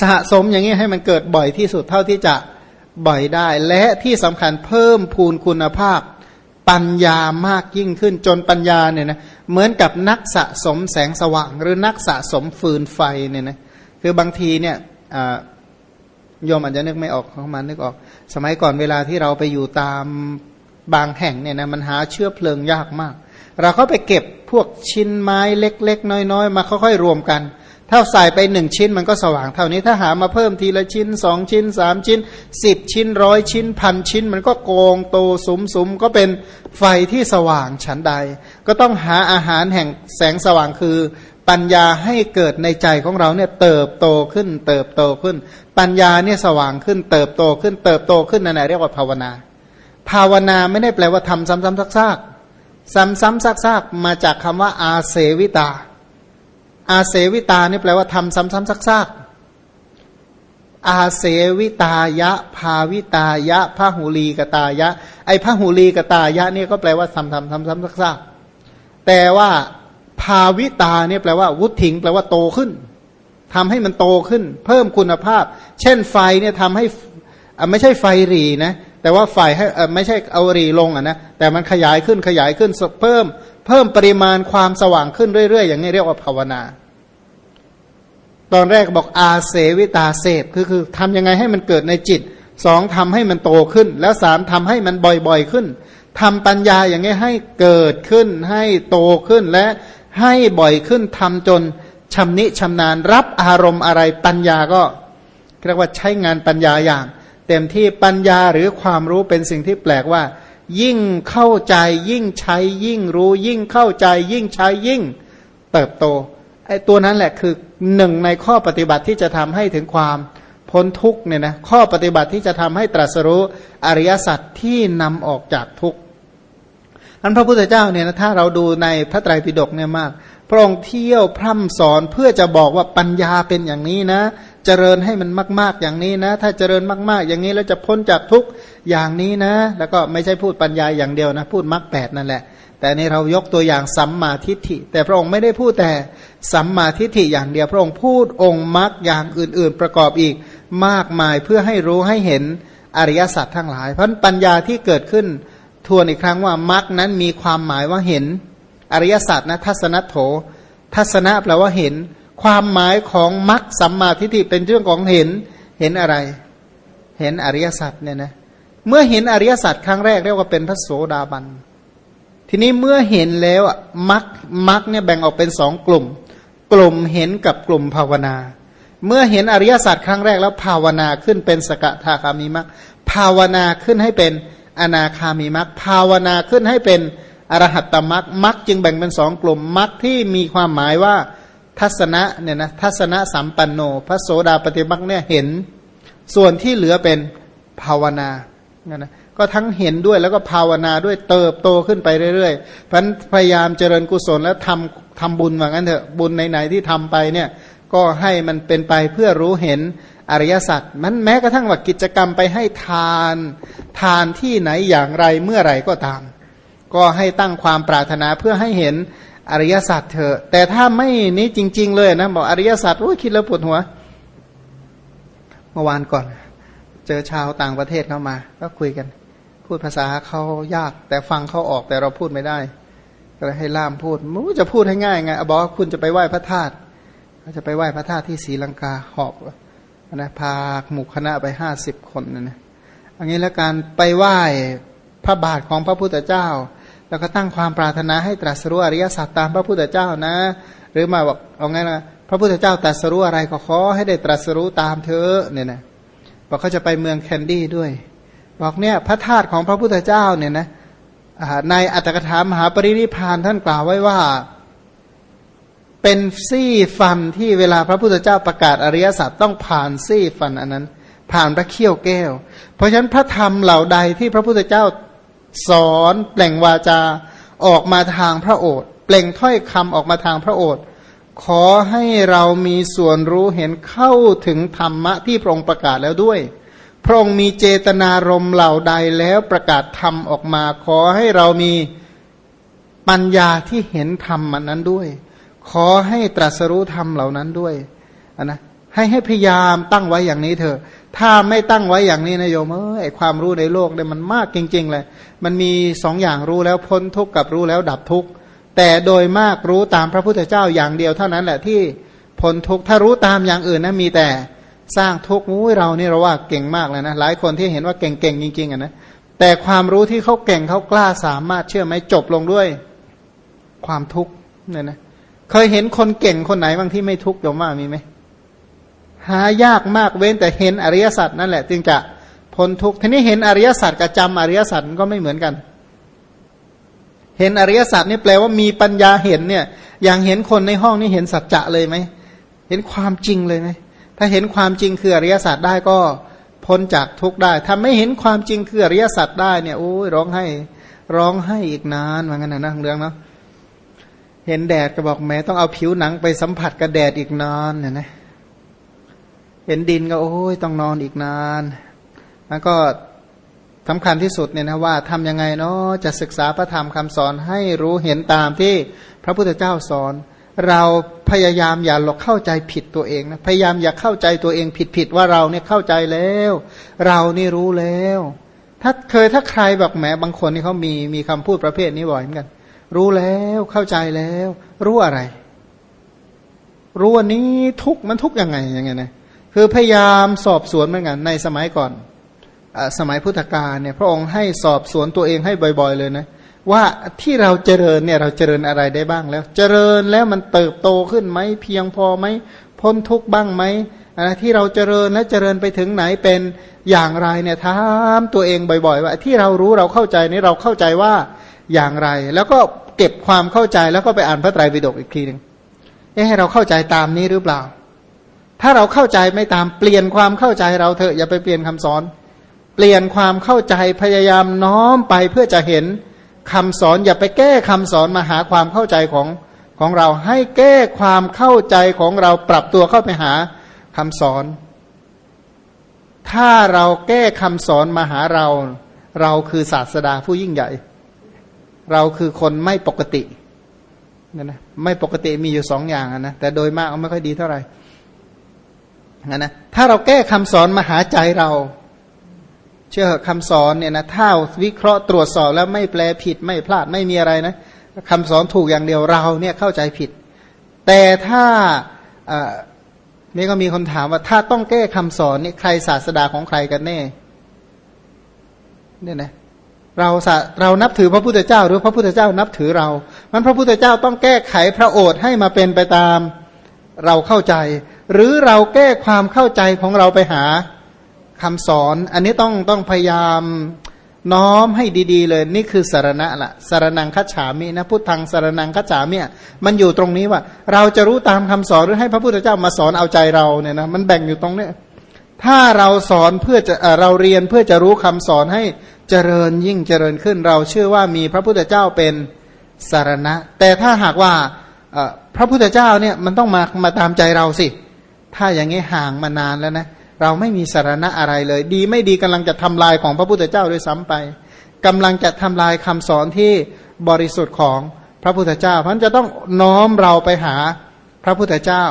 สะสมอย่างนี้ให้มันเกิดบ่อยที่สุดเท่าที่จะบ่อยได้ และที่สำคัญเพิ่มพูนคุณภาพ ปัญญามากยิ่งขึ้นจนปัญญาเนี่ยนะเหมือนกับนักสะสมแสงสว่าง หรือนักสะสมฟืนไฟเนี่ยนะคือบางทีเนี่ยโยมอาจจะนึกไม่ออกเขามานึกออก สมัยก่อนเวลาที่เราไปอยู่ตามบางแห่งเนี่ยนะมันหาเชื้อเพลิงยากมาก เราก็ไปเก็บพวกชิ้นไม้เล็ก ๆ น้อย ๆ มาค่อยๆรวมกัน ถ้าใส่ไปหนึ่งชิ้นมันก็สว่างเท่านี้ถ้าหามาเพิ่มทีละชิ้นสองชิ้นสามชิ้นสิบชิ้นร้อยชิ้นพันชิ้น มันก็โกงโตสุมสุมก็เป็นไฟที่สว่างฉันใด ก็ต้องหาอาหารแห่งแสงสว่างคือ ปัญญาให้เกิดในใจของเราเนี่ยเติบโตขึ้น เติบโตขึ้น ปัญญาเนี่ยสว่างขึ้น เติบโตขึ้น เติบโตขึ้นนั่นแหละเรียกว่าภาวนา ภาวนาไม่ได้แปลว่าทำซ้ำๆซากๆซ้ำๆซากๆมาจากคำว่าอาเสวิตา อาเสวิตานี่แปลว่าทำซ้ำๆซากๆอาเสวิตายะ ภาวิตายะพระหูลีกตายะ ไอพระหูลีกตายะนี่ก็แปลว่าทำทำทำซ้ำซากๆแต่ว่าภาวิตาเนี่ยแปลว่า วุฒิงแปลว่าโตขึ้นทำให้มันโตขึ้น เพิ่มคุณภาพ เช่นไฟเนี่ยทำให้ไม่ใช่ไฟรีนะแต่ว่าไฟให้ไม่ใช่เอารีลงอะนะแต่มันขยายขึ้นขยายขึ้นเพิ่ม เพิ่มปริมาณความสว่างขึ้นเรื่อยๆ อย่างนี้เรียกว่าภาวนา ตอนแรกบอกอาเสวิตาเสพคือคือทำยังไงให้มันเกิดในจิตสองทำให้มันโตขึ้น แล้วสามทำให้มันบ่อยๆขึ้นทำปัญญาอย่างนี้ให้เกิดขึ้น ให้โตขึ้นและให้บ่อยขึ้นทำจนชำนิชำนาญรับอารมณ์อะไรปัญญาก็เรียกว่าใช้งานปัญญาอย่าง เต็มที่ปัญญาหรือความรู้เป็นสิ่งที่แปลกว่า ยิ่งเข้าใจยิ่งใช้ยิ่งรู้ ยิ่งเข้าใจ ยิ่งใช้ยิ่งเติบโตไอ้ตัวนั้นแหละคือหนึ่งในข้อปฏิบัติที่จะทำให้ถึงความพ้นทุกเนี่ยนะข้อปฏิบัติที่จะทำให้ตรัสรู้อริยสัจที่นำออกจากทุกอันพระพุทธเจ้าเนี่ยนะถ้าเราดูในพระไตรปิฎกเนี่ยมาก พระองค์เที่ยวพร่ำสอนเพื่อจะบอกว่าปัญญาเป็นอย่างนี้นะ เจริญให้มันมาก ๆอย่างนี้นะ ถ้าเจริญมาก ๆ อย่างนี้แล้วจะพ้นจากทุกอย่างนี้นะ แล้วก็ไม่ใช่พูดปัญญาอย่างเดียวนะ พูดมรรคแปดนั่นแหละ แต่ในเรายกตัวอย่างสัมมาทิฏฐิ แต่พระองค์ไม่ได้พูดแต่สัมมาทิฏฐิอย่างเดียว พระองค์พูดองค์มรรคอย่างอื่น ๆ ประกอบอีกมากมายเพื่อให้รู้ให้เห็นอริยสัจทั้งหลาย เพราะปัญญาที่เกิดขึ้นทวนอีกครั้งว่ามรรคนั้นมีความหมายว่าเห็น อริยสัจนะทัศนโถ ทัศนะแปลว่าเห็น ความหมายของมรรคสัมมาทิฏฐิเป็นเรื่องของเห็นเห็นอะไร เห็นอริยสัจเนี่ยนะเมื่อเห็นอริยสัจครั้งแรกเรียกว่าเป็นพระโสดาบัน ทีนี้เมื่อเห็นแล้วมรรคมรรคเนี่ยแบ่งออกเป็นสองกลุ่ม กลุ่มเห็นกับกลุ่มภาวนา เมื่อเห็นอริยสัจครั้งแรกแล้วภาวนาขึ้นเป็นสกทาคามีมรรคภาวนาขึ้นให้เป็นอนาคามีมรรคภาวนาขึ้นให้เป็นอรหัตตมรรคมรรคจึงแบ่งเป็นสองกลุ่มมรรคที่มีความหมายว่า ทัศนะเนี่ยนะทัศนะสัมปันโน พระโสดาปฏิมรรคเนี่ยเห็น ส่วนที่เหลือเป็นภาวนาเนี่ยนะก็ทั้งเห็นด้วยแล้วก็ภาวนาด้วยเติบโตขึ้นไปเรื่อยๆเพราะพยายามเจริญกุศลแล้วทำทำบุญว่างั้นเถอะบุญไหนๆที่ทำไปเนี่ยก็ให้มันเป็นไปเพื่อรู้เห็นอริยสัจมันแม้กระทั่งว่ากิจกรรมไปให้ทาน ทานที่ไหนอย่างไรเมื่อไหร่ก็ตาม ก็ให้ตั้งความปรารถนาเพื่อให้เห็น อริยสัจเถอะแต่ถ้าไม่นี้จริง ๆ เลยนะบอกอริยสัจโอ้ยคิดแล้วปวดหัว เมื่อวานก่อน เจอชาวต่างประเทศเข้ามา ก็คุยกัน พูดภาษาเขายาก แต่ฟังเขาออกแต่เราพูดไม่ได้ ก็เลยให้ล่ามพูดมูจะพูดให้ง่ายไงบอกว่าคุณจะไปไหว้พระธาตุจะไปไหว้พระธาตุที่ศรีลังกาหอบนะพาหมู่คณะไปห้าสิบคนนะนะอันนี้แล้วการไปไหว้พระบาทของพระพุทธเจ้า แล้วก็ตั้งความปรารถนาให้ตรัสรู้อริยสัจตามพระพุทธเจ้านะ หรือมาบอกเอาไงนะพระพุทธเจ้าตรัสรู้อะไรก็ขอให้ได้ตรัสรู้ตามเธอเนี่ยนะบอกเขาจะไปเมืองแคนดี้ด้วย บอกเนี่ยพระธาตุของพระพุทธเจ้าเนี่ยนะในอัตถกถามหาปรินิพานท่านกล่าวไว้ว่า เป็นซี่ฟันที่เวลาพระพุทธเจ้าประกาศอริยสัจต้องผ่านซี่ฟันอันนั้น ผ่านพระเขี้ยวแก้ว เพราะฉะนั้นพระธรรมเหล่าใดที่พระพุทธเจ้า สอนเปล่งวาจาออกมาทางพระโอษฐ์เปล่งถ้อยคำออกมาทางพระโอษฐ์ขอให้เรามีส่วนรู้เห็นเข้าถึงธรรมะที่พระองค์ประกาศแล้วด้วย พระองค์มีเจตนารมณ์เหล่าใดแล้วประกาศธรรมออกมา ขอให้เรามีปัญญาที่เห็นธรรมมันนั้นด้วย ขอให้ตรัสรู้ธรรมเหล่านั้นด้วยนะให้ให้พยายามตั้งไว้อย่างนี้เถอะ ถ้าไม่ตั้งไว้อย่างนี้นะโยมเออไอความรู้ในโลกเนี่ยมันมากจริง ๆ เลย มันมีสองอย่างรู้แล้วพ้นทุกข์กับรู้แล้วดับทุกข์แต่โดยมากรู้ตามพระพุทธเจ้าอย่างเดียวเท่านั้นแหละที่พ้นทุกข์ถ้ารู้ตามอย่างอื่นนะมีแต่สร้างทุกข์อุ้ยเรานี่เราว่าเก่งมากเลยนะหลายคนที่เห็นว่าเก่งๆจริงๆอะนะแต่ความรู้ที่เขาเก่งเขากล้าสามารถเชื่อไหมจบลงด้วย ความทุกข์เนี่ยนะเคยเห็นคนเก่งคนไหนบางที่ไม่ทุกข์โยมว่ามีไหม หายากมากเว้นแต่เห็นอริยสัจนั่นแหละ จึงจะพ้นทุกข์ทีนี้เห็นอริยสัจกับจำอริยสัจก็ไม่เหมือนกัน เห็นอริยสัจนี่แปลว่ามีปัญญาเห็นเนี่ย อย่างเห็นคนในห้องนี่เห็นสัจจะเลยไหมเห็นความจริงเลยไหมถ้าเห็นความจริงคืออริยสัจได้ก็พ้นจากทุกข์ได้ ถ้าไม่เห็นความจริงคืออริยสัจได้เนี่ยโอ้ยร้องให้ร้องให้อีกนานว่างั้นนะนะเรื่องเนาะเห็นแดดก็บอกแม้ต้องเอาผิวหนังไปสัมผัสกับแดดอีกนานเนี่ยนะ เห็นดินก็โอ้ยต้องนอนอีกนาน แล้วก็สำคัญที่สุดเนี่ยนะว่าทำยังไงเนาะจะศึกษาพระธรรมคำสอนให้รู้เห็นตามที่พระพุทธเจ้าสอน เราพยายามอย่าหลอกเข้าใจผิดตัวเองนะพยายามอย่าเข้าใจตัวเองผิดผิดว่าเราเนี่ยเข้าใจแล้ว เรานี่รู้แล้ว ถ้าเคยถ้าใครแบบแหมบางคนนี่เขามีมีคำพูดประเภทนี้บ่อยเหมือนกัน รู้แล้วเข้าใจแล้ว รู้อะไร รู้วันนี้ทุกมันทุกยังไงยังไงนะ คือพยายามสอบสวนเหมือนกันในสมัยก่อนอสมัยพุทธกาลเนี่ยพระองค์ให้สอบสวนตัวเองให้บ่อย ๆ เลยนะว่าที่เราเจริญเนี่ยเราเจริญอะไรได้บ้างแล้ว เจริญแล้วมันเติบโตขึ้นไหมเพียงพอไหมพ้นทุกข์บ้างไหมที่เราเจริญและเจริญไปถึงไหนเป็นอย่างไรเนี่ยถามตัวเองบ่อย ๆ ว่าที่เรารู้เราเข้าใจนี่เราเข้าใจว่าอย่างไร แล้วก็เก็บความเข้าใจแล้วก็ไปอ่านพระไตรปิฎกอีกทีหนึ่งให้เราเข้าใจตามนี้หรือเปล่า ถ้าเราเข้าใจไม่ตามเปลี่ยนความเข้าใจเราเถอะอย่าไปเปลี่ยนคำสอน เปลี่ยนความเข้าใจพยายามน้อมไปเพื่อจะเห็นคำสอนอย่าไปแก้คำสอนมาหาความเข้าใจของของเราให้แก้ความเข้าใจของเราปรับตัวเข้าไปหาคำสอน ถ้าเราแก้คำสอนมาหาเรา เราคือศาสดาผู้ยิ่งใหญ่ เราคือคนไม่ปกตินะนะไม่ปกติมีอยู่สองอย่างนะแต่โดยมากไม่ค่อยดีเท่าไหร่ นะนะถ้าเราแก้คำสอนมาหาใจเรา เชื่อคำสอนเนี่ยนะถ้าวิเคราะห์ตรวจสอบแล้วไม่แปลผิดไม่พลาดไม่มีอะไรนะคำสอนถูกอย่างเดียวเราเนี่ยเข้าใจผิด แต่ถ้านี่ก็มีคนถามว่าถ้าต้องแก้คำสอนนี่ใครศาสดาของใครกันแน่เนี่ยนะเราเรานับถือพระพุทธเจ้า หรือพระพุทธเจ้านับถือเรา มันพระพุทธเจ้าต้องแก้ไขพระโอษฐ์ให้มาเป็นไปตามเราเข้าใจ หรือเราแก้ความเข้าใจของเราไปหาคำสอน อันนี้ต้องต้องพยายามน้อมให้ดี ๆ เลยนี่คือสารณะละสารนังคัจฉามินะพุทธังสารนังคัจฉามิมันอยู่ตรงนี้ว่า เราจะรู้ตามคำสอนหรือให้พระพุทธเจ้ามาสอนเอาใจเราเนี่ยนะมันแบ่งอยู่ตรงเนี้ยถ้าเราสอนเพื่อจะเราเรียนเพื่อจะรู้คำสอนให้เจริญยิ่งเจริญขึ้น เราเชื่อว่ามีพระพุทธเจ้าเป็นสารณะ แต่ถ้าหากว่าพระพุทธเจ้าเนี่ยมันต้องมามาตามใจเราสิ ถ้าอย่างนี้ห่างมานานแล้วนะ เราไม่มีสารณะอะไรเลย ดีไม่ดีกำลังจะทำลายของพระพุทธเจ้าด้วยซ้ำไปกำลังจะทำลายคำสอนที่บริสุทธิ์ของพระพุทธเจ้า เพราะจะต้องน้อมเราไปหาพระพุทธเจ้า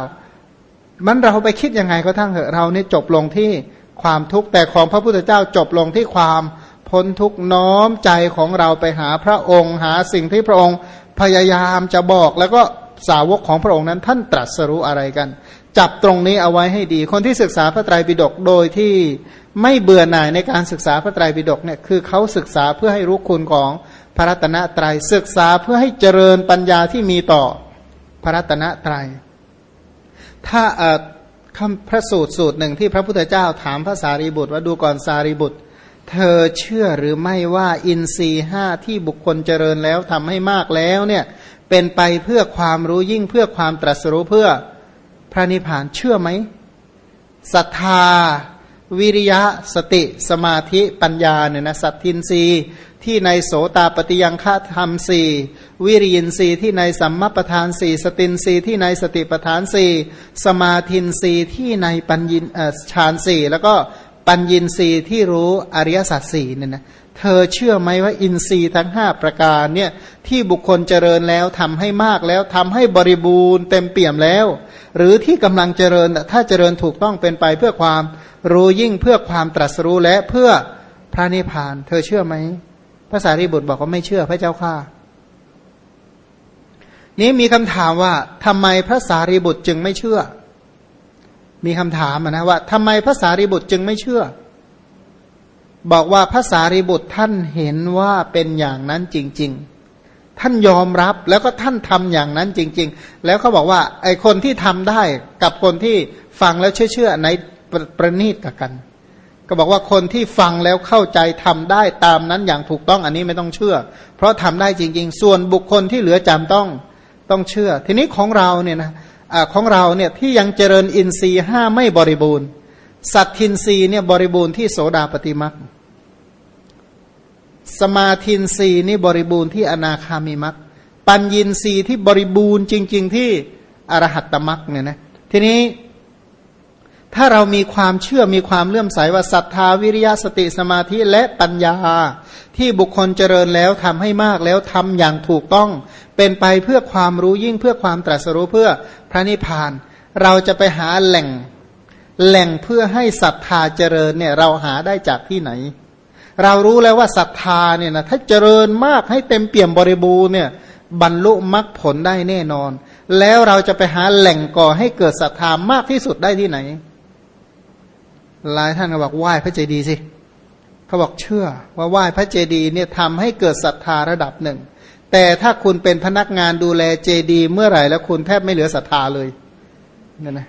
มันเราไปคิดยังไงก็ทั้งเถอะเรานี่จบลงที่ความทุกข์แต่ของพระพุทธเจ้าจบลงที่ความพ้นทุกน้อมใจของเราไปหาพระองค์หาสิ่งที่พระองค์พยายามจะบอกแล้วก็สาวกของพระองค์นั้นท่านตรัสรู้อะไรกัน จับตรงนี้เอาไว้ให้ดี คนที่ศึกษาพระไตรปิฎกโดยที่ไม่เบื่อหน่ายในการศึกษาพระไตรปิฎกเนี่ยคือเขาศึกษาเพื่อให้รู้คุณของพระรัตนตรยัยศึกษาเพื่อให้เจริญปัญญาที่มีต่อพระรัตนตรยัยถ้าคำพระสูตรสูตรหนึ่งที่พระพุทธเจ้าถามพระสารีบุตรว่าดูก่อนสารีบุตร เธอเชื่อหรือไม่ว่าอินทรีห้าที่บุคคลเจริญแล้วทำให้มากแล้วเนี่ยเป็นไปเพื่อความรู้ยิ่งเพื่อความตรัสรู้เพื่อ พระนิพพานเชื่อไหมศรัทธา วิริยะ สติ สมาธิปัญญาเนี่ยนะสัตทินรีที่ในโสตาปฏิยังฆาธรรมสี่วิริยินรีที่ในสัมมาประธานสี่สตินรีที่ในสติประธานสี่สมาธินรีที่ในปัญญินฌานสี่แล้วก็ปัญญินรีที่รู้อริยสัจสี่เนี่ยนะ เธอเชื่อไหมว่าอินทรีย์ทั้งห้าประการเนี่ยที่บุคคลเจริญแล้วทำให้มากแล้วทำให้บริบูรณ์เต็มเปี่ยมแล้ว หรือที่กำลังเจริญถ้าเจริญถูกต้องเป็นไปเพื่อความรู้ยิ่งเพื่อความตรัสรู้และเพื่อพระนิพพาน เธอเชื่อไหมพระสารีบุตรบอกว่าไม่เชื่อพระเจ้าข้านี้มีคำถามว่าทำไมพระสารีบุตรจึงไม่เชื่อ มีคำถามนะว่าทำไมพระสารีบุตรจึงไม่เชื่อ บอกว่าพระสารีบุตรท่านเห็นว่าเป็นอย่างนั้นจริง ๆ ท่านยอมรับแล้วก็ท่านทำอย่างนั้นจริง ๆ แล้วเขาบอกว่าไอคนที่ทำได้กับคนที่ฟังแล้วเชื่อเชื่อในประณีตกับกันก็บอกว่าคนที่ฟังแล้วเข้าใจทำได้ตามนั้นอย่างถูกต้องอันนี้ไม่ต้องเชื่อ เพราะทำได้จริง ๆ ส่วนบุคคลที่เหลือจำต้องต้องเชื่อ ทีนี้ของเราเนี่ยนะอของเราเนี่ยที่ยังเจริญอินทรีย์ห้าไม่บริบูรณ์ สัตทินรีเนี่ยบริบูรณ์ที่โสดาปฏิมัก สมาทินรีนี่บริบูรณ์ที่อนาคามิมักปัญญินรีที่บริบูรณ์จริง ๆ ที่อรหัตตมักเนี่ยนะทีนี้ถ้าเรามีความเชื่อมีความเลื่อมใสว่าศรัทธาวิริยะสติสมาธิและปัญญา ที่บุคคลเจริญแล้วทำให้มากแล้วทำอย่างถูกต้อง เป็นไปเพื่อความรู้ยิ่งเพื่อความตรัสรู้เพื่อพระนิพพาน เราจะไปหาแหล่งแหล่งเพื่อให้ศรัทธาเจริญเนี่ยเราหาได้จากที่ไหน เรารู้แล้วว่าศรัทธาเนี่ยนะถ้าเจริญมากให้เต็มเปี่ยมบริบูรณ์เนี่ยบรรลุมรรคผลได้แน่นอน แล้วเราจะไปหาแหล่งก่อให้เกิดศรัทธามากที่สุดได้ที่ไหน หลายท่านก็บอกไหว้พระเจดีย์สิเขาบอกเชื่อว่าไหว้พระเจดีย์เนี่ยทำให้เกิดศรัทธาระดับหนึ่ง แต่ถ้าคุณเป็นพนักงานดูแลเจดีย์เมื่อไหร่แล้วคุณแทบไม่เหลือศรัทธาเลยนั่นนะ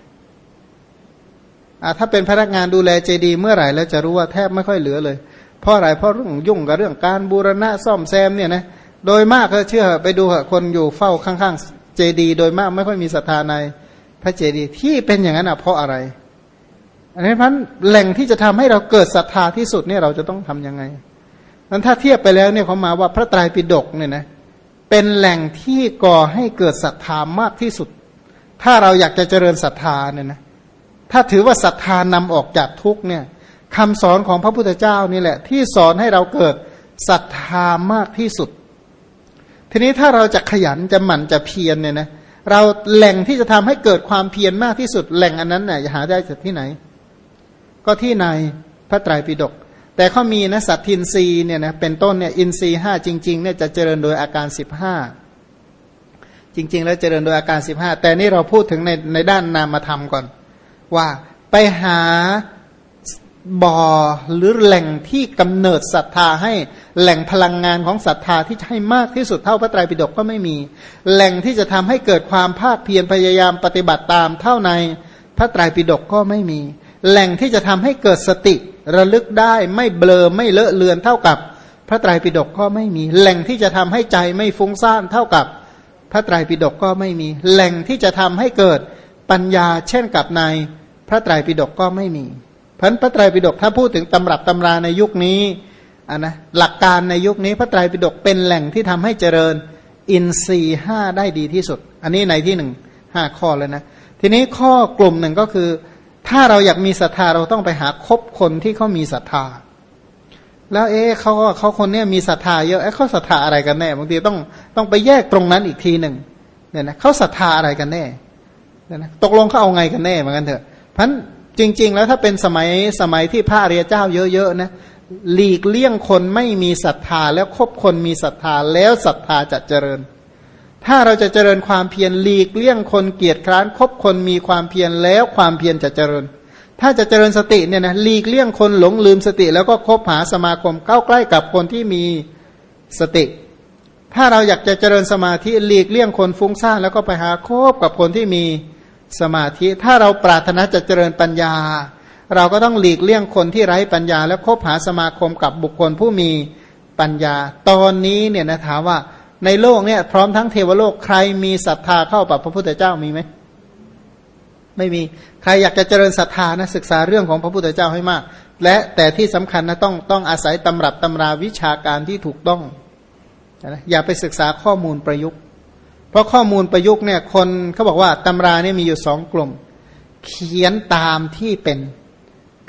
ถ้าเป็นพนักงานดูแลเจดีย์เมื่อไหร่แล้วจะรู้ว่าแทบไม่ค่อยเหลือเลย เพราะอะไรเพราะเรื่องยุ่งกับเรื่องการบูรณะซ่อมแซมเนี่ยนะโดยมากก็เชื่อไปดูคนอยู่เฝ้าข้างๆ เจดีย์โดยมากไม่ค่อยมีศรัทธาในพระเจดีย์ที่เป็นอย่างนั้นอะเพราะอะไรอันนี้พันแหล่งที่จะทำให้เราเกิดศรัทธาที่สุดเนี่ยเราจะต้องทํำยังไงนั้นถ้าเทียบไปแล้วเนี่ยเขามาว่าพระไตรปิฎกเนี่ยนะเป็นแหล่งที่ก่อให้เกิดศรัทธามากที่สุด ถ้าเราอยากจะเจริญศรัทธาเนี่ยนะถ้าถือว่าศรัทธานำออกจากทุกเนี่ย คำสอนของพระพุทธเจ้านี่แหละ ที่สอนให้เราเกิดศรัทธามากที่สุด ทีนี้ถ้าเราจะขยันจะหมั่นจะเพียรเนี่ยนะเราแหล่งที่จะทำให้เกิดความเพียรมากที่สุด แหล่งอันนั้นเนี่ยหาได้จากที่ไหน ก็ที่ในพระไตรปิฎกแต่เขามีนะสัตทินรีเนี่ยนะเป็นต้นเนี่ยอินทรีห้าจริงๆเนี่ยจะเจริญโดยอาการสิบห้าจริง ๆ แล้วเจริญโดยอาการสิบห้าแต่นี่เราพูดถึงในในด้านนามธรรมก่อน ว่าไปหา บ่อหรือแหล่งที่กำเนิดศรัทธาให้แหล่งพลังงานของศรัทธาที่ให้มากที่สุดเท่าพระไตรปิฎกก็ไม่มี แหล่งที่จะทำให้เกิดความภาคเพียรพยายามปฏิบัติตามเท่าในพระไตรปิฎกก็ไม่มี แหล่งที่จะทำให้เกิดสติระลึกได้ไม่เบลอไม่เลอะเลือนเท่ากับ พระไตรปิฎกก็ไม่มี แหล่งที่จะทำให้ใจไม่ฟุ้งซ่านเท่ากับ พระไตรปิฎกก็ไม่มี แหล่งที่จะทำให้เกิดปัญญาเช่นกับในพระไตรปิฎกก็ไม่มี พันพระไตรปิฎกถ้าพูดถึงตำรับตำราในยุคนี้อะนะหลักการในยุคนี้พระไตรปิฎกเป็นแหล่งที่ทำให้เจริญอินทรีห้าได้ดีที่สุด อันนี้ในที่หนึ่งห้าข้อเลยนะ ทีนี้ข้อกลุ่มหนึ่งก็คือ ถ้าเราอยากมีศรัทธาเราต้องไปหาคบคนที่เขามีศรัทธา แล้วเอ๊เขาเขาคนเนี้ยมีศรัทธาเยอะเอ๊เขาศรัทธาอะไรกันแน่บางทีต้องต้องไปแยกตรงนั้นอีกทีหนึ่งเนี่ยนะเขาศรัทธาอะไรกันแน่เนี่ยนะตกลงเขาเอาไงกันแน่เหมือนกันเถอะพัน จริง ๆ แล้วถ้าเป็นสมัยสมัยที่พระเรียเจ้าเยอะๆนะหลีกเลี่ยงคนไม่มีศรัทธาแล้วคบคนมีศรัทธาแล้วศรัทธาจะเจริญ ถ้าเราจะเจริญความเพียรหลีกเลี่ยงคนเกียจคร้านคบคนมีความเพียรแล้วความเพียรจะเจริญ ถ้าจะเจริญสติเนี่ยนะหลีกเลี่ยงคนหลงลืมสติ แล้วก็คบหาสมาคมเข้าใกล้กับคนที่มีสติ ถ้าเราอยากจะเจริญสมาธิหลีกเลี่ยงคนฟุ้งซ่านแล้วก็ไปหาคบกับคนที่มีส สมาธิถ้าเราปรารถนาจะเจริญปัญญา เราก็ต้องหลีกเลี่ยงคนที่ไร้ปัญญา แล้วคบหาสมาคมกับบุคคลผู้มีปัญญา ตอนนี้เนี่ยนะถามว่าในโลกเนี่ยพร้อมทั้งเทวโลกใครมีศรัทธาเข้ากับพระพุทธเจ้ามีไหมไม่มีใครอยากจะเจริญศรัทธานะศึกษาเรื่องของพระพุทธเจ้าให้มาก และแต่ที่สำคัญนะต้องต้องอาศัยตำรับตำราวิชาการที่ถูกต้องนะอย่าไปศึกษาข้อมูลประยุกต์ เพราะข้อมูลประยุกต์เนี่ยคนเขาบอกว่าตำราเนี่ยมีอยู่สองกลุ่ม เขียนตามที่เป็น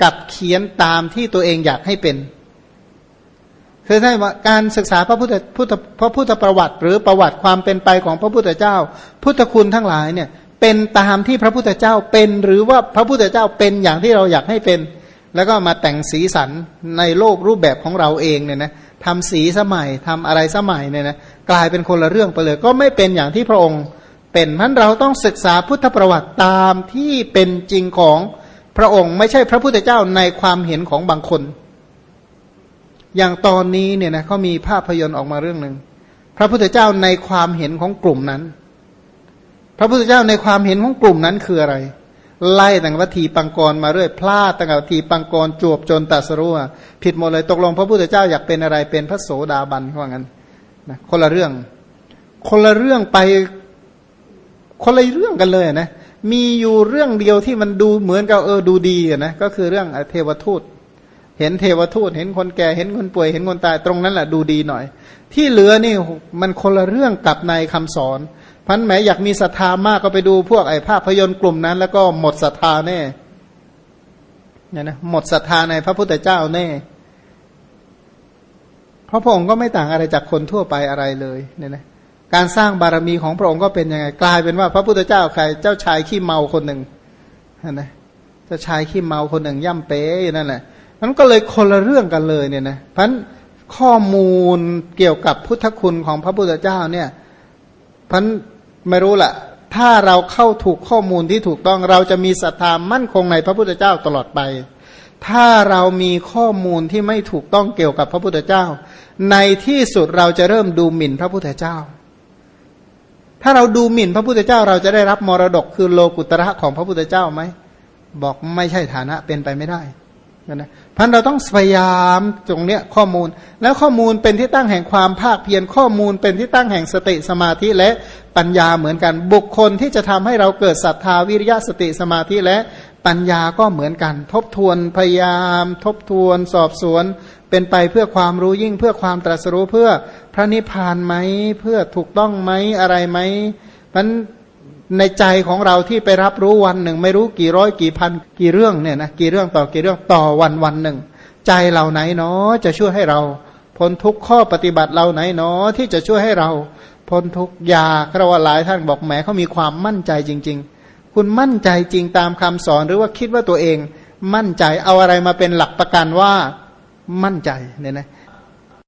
กับเขียนตามที่ตัวเองอยากให้เป็นคือถ้าว่าการศึกษาพระพุทธพุทธพระพุทธประวัติ หรือประวัติความเป็นไปของพระพุทธเจ้า พุทธคุณทั้งหลายเนี่ย เป็นตามที่พระพุทธเจ้าเป็น หรือว่าพระพุทธเจ้าเป็นอย่างที่เราอยากให้เป็น แล้วก็มาแต่งสีสันในโลกรูปแบบของเราเองเนี่ยนะ ทำสีสมัยทำอะไรสมัยเนี่ยนะกลายเป็นคนละเรื่องไปเลย ก็ไม่เป็นอย่างที่พระองค์ เป็นพันเราต้องศึกษาพุทธประวัติตามที่เป็นจริงของพระองค์ ไม่ใช่พระพุทธเจ้าในความเห็นของบางคน อย่างตอนนี้เนี่ยนะเขามีภาพยนตร์ออกมาเรื่องหนึ่งพระพุทธเจ้าในความเห็นของกลุ่มนั้น พระพุทธเจ้าในความเห็นของกลุ่มนั้นคืออะไร ไล่ตั้งวัตถีปังกรมาเรื่อยพลาดตั้งวัตถีปังกรจวบจนตัสรู้ผิดหมดเลยตกลงพระพุทธเจ้าอยากเป็นอะไรเป็นพระโสดาบันเขาว่างั้นนะคนละเรื่อง คนละเรื่องไปคนละเรื่องกันเลยนะมีอยู่เรื่องเดียวที่มันดูเหมือนกับเออดูดีนะก็คือเรื่องเทวทูต เห็นเทวทูต เห็นคนแก่เห็นคนป่วยเห็นคนตายตรงนั้นแหละดูดีหน่อย ที่เหลือนี่มันคนละเรื่องกับในคำสอน พันแหมอยากมีศรัทธามากก็ไปดูพวกไอ้ภาพยนตร์กลุ่มนั้น แล้วก็หมดศรัทธาแน่เนี่ยนะหมดศรัทธาในพระพุทธเจ้าแน่เพราะพระองค์ก็ไม่ต่างอะไรจากคนทั่วไปอะไรเลยเนี่ยนะการสร้างบารมีของพระองค์ก็เป็นยังไงกลายเป็นว่า พระพุทธเจ้าใครเจ้าชายขี้เมาคนหนึ่งนะเจ้าชายขี้เมาคนหนึ่งย่ำเป๊ะนั่นแหละมันก็เลยคนละเรื่องกันเลยเนี่ยนะพันข้อมูลเกี่ยวกับพุทธคุณของพระพุทธเจ้าเนี่ยพัน ไม่รู้ละถ้าเราเข้าถูกข้อมูลที่ถูกต้องเราจะมีศรัทธามั่นคงในพระพุทธเจ้าตลอดไป ถ้าเรามีข้อมูลที่ไม่ถูกต้องเกี่ยวกับพระพุทธเจ้า ในที่สุดเราจะเริ่มดูหมิ่นพระพุทธเจ้า ถ้าเราดูหมิ่นพระพุทธเจ้า เราจะได้รับมรดกคือโลกุตระของพระพุทธเจ้าไหมบอกไม่ใช่ฐานะเป็นไปไม่ได้ นะพันเราต้องพยายามตรงเนี้ยข้อมูล แล้วข้อมูลเป็นที่ตั้งแห่งความภาคเพียรข้อมูลเป็นที่ตั้งแห่งสติสมาธิและปัญญาเหมือนกัน บุคคลที่จะทำให้เราเกิดศรัทธาวิริยะสติสมาธิและปัญญาก็เหมือนกัน ทบทวนพยายาม ทบทวนสอบสวน เป็นไปเพื่อความรู้ยิ่งเพื่อความตรัสรู้เพื่อพระนิพพานไหมเพื่อถูกต้องไหมอะไรไหมมัน ในใจของเราที่ไปรับรู้วันหนึ่ง ไม่รู้กี่ร้อยกี่พันกี่เรื่องเนี่ยนะกี่เรื่องต่อกี่เรื่องต่อวันวันหนึ่ง ใจเราไหนเนาะจะช่วยให้เราพ้นทุกข้อปฏิบัติเราไหนเนาะที่จะช่วยให้เราพ้นทุกยาคราวหลายท่านบอกแหมเขามีความมั่นใจจริง ๆ คุณมั่นใจจริงตามคำสอนหรือว่าคิดว่าตัวเอง มั่นใจเอาอะไรมาเป็นหลักประกันว่ามั่นใจเนี่ยนะ